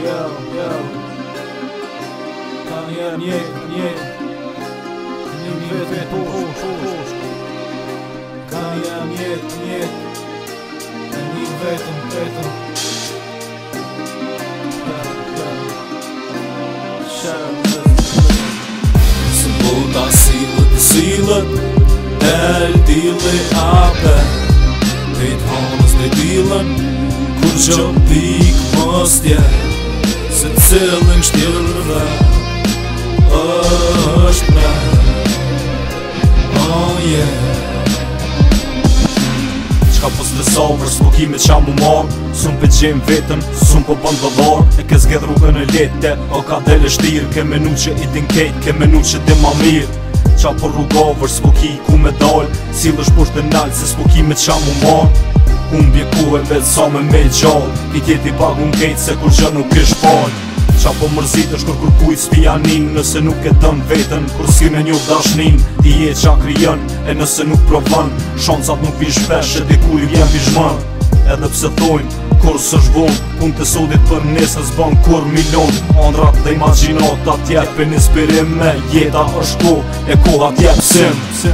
Yo, yo Ka një herë një, një Një një vetë me tush, tush, tush Ka një herë një, një Një një vetëm, vetëm Buta silët, silët, del dili ape Dit honës dhe dilën, kur që pikë më Cilin shtilve është pra Oh yeah Qa pës po në sovë nuk ime qa mu morë Sun pe vetëm, sun po bëndë dëvorë E ke gëdhë rrugën e lete, o ka dele shtirë Ke menu që i din kejtë, ke menu që di ma mirë Qa për po rrugovër vërës i ku me dalë Cilë është për nalë, se s'nuk me qa mu morë Unë bje ku e vetë sa me me gjallë I tjeti pagun kejtë, se kur që nuk ishtë falë Qa po mërzit është kur kur kuj s'pijanin Nëse nuk e dëm vetën Kur s'ki me një dashnin Ti je qa kryen E nëse nuk provën Shonsat nuk vish vesh E dikuj vjen vishmën Edhe pse thojnë Kur s'është vonë Kun të sodit për nesë s'bën kur milion Andrat dhe imaginat atjet Për inspirim me jeta është ko E ko atjet pësim Se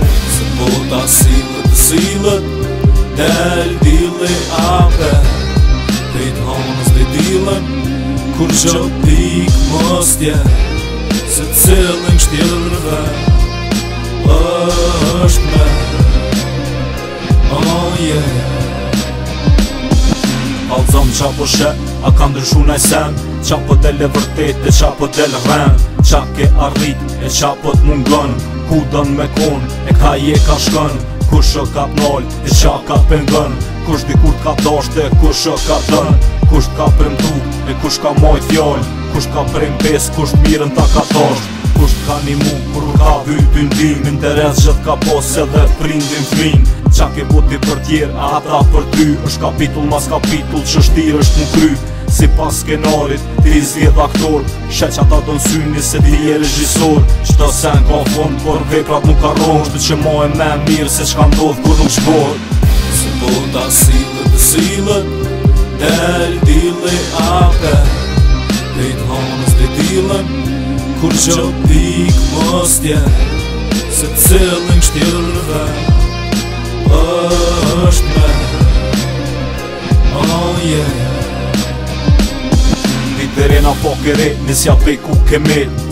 po ta silët të silët Del dili ape Krit honës dhe dilën Kur që pikë mostje, se cilën kështjerve, është me, oh yeah Alëzëm që po shë a kanë dërshunaj sendë, që po të le vërtetë, dhe që po të le rëndë Që ke arritë, e që po të mungënë, ku dënë me konë, e ka je ka shkënë Kur që ka pënolë, e që ka pëngënë Kush dikur t'ka dasht e kush o ka dën Kush t'ka premtu e kush ka majt fjall Kush t'ka prem pes, kush t'miren t'a ka dasht Kush t'ka një mu, kur t'ka vyty ndim Interes që t'ka pos edhe prindin fmin Qa ke buti për tjer, a ata për ty është kapitull mas kapitull që shtirë është në kry Si pas skenarit, ti zgjith aktor Shet që ata të nësyni se ti e regjisor Qëta sen ka fond, por vekrat nuk ka rong Shtë që ma e me mirë se që ka ndodh kur nuk O ta si të të si lëtë, del t'ile a Dhe i t'honës dhe t'ile, kur qëpik mos t'je Se cilën shtjërëve Rena fok e re, nësja ku ke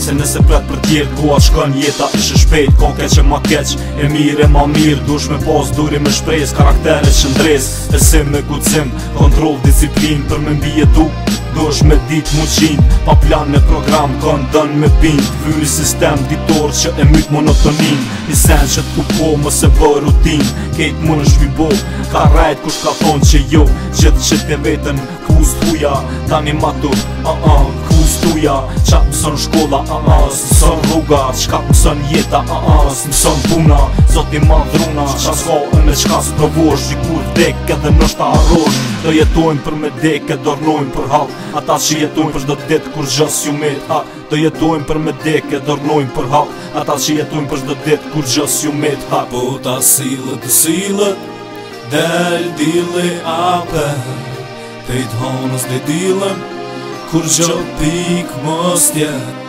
Se nëse pret për tjerë, ku atë shkën jeta ishe shpejt Kon keq e ma keq, e mirë e ma mirë Dush me pos, duri me shprejs, karaktere që ndres Esim me kucim, kontrol, disiplin Për me mbi e du, dush me dit mu qin Pa plan me program, kon dën me pin Fyri sistem, ditor që e myt monotonin Një sen që t'ku po, më se vë rutin Kejt më në shvibo, ka rajt kush ka thon që jo Gjithë që t'je vetën, ku s'huja, tani një matur, a uh a -uh am Ku stuja, qa mëson shkolla a as Mëson rruga, qka mëson jeta a as Mëson puna, zoti ma dhruna Qa s'ka e me qka së provosh Dikur vdek edhe nështë arrosh Të jetojnë për me dek e dornojnë për hal Ata që jetojnë për shdo dit kur gjës ju me ha Të jetojnë për me dek e dornojnë për hal Ata që jetojnë për shdo dit kur gjës ju me ta Po ta silët, silët Del dili ape Te i dhe dilem Kur gjopik mos tjetë